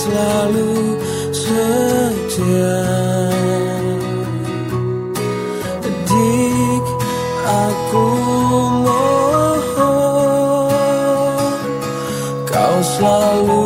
selalu setia. Dik aku mohon Kau selalu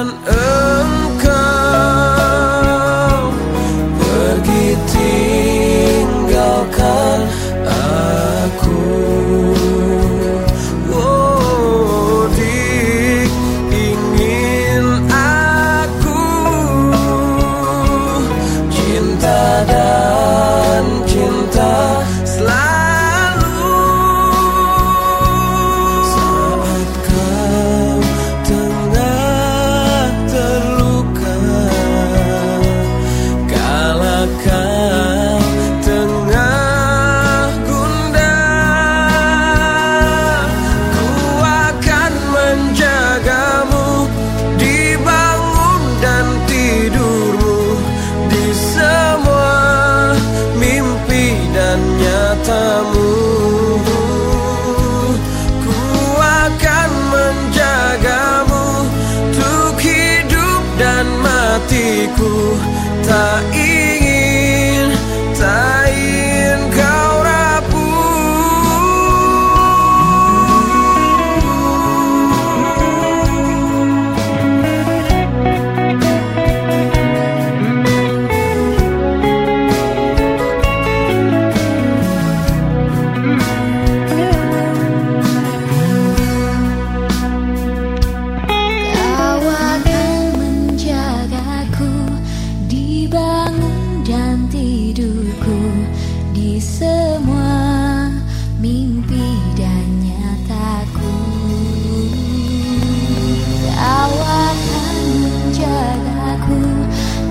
hatiku tak dibangun dan tidur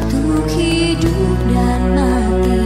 Tuh hidup dan mati.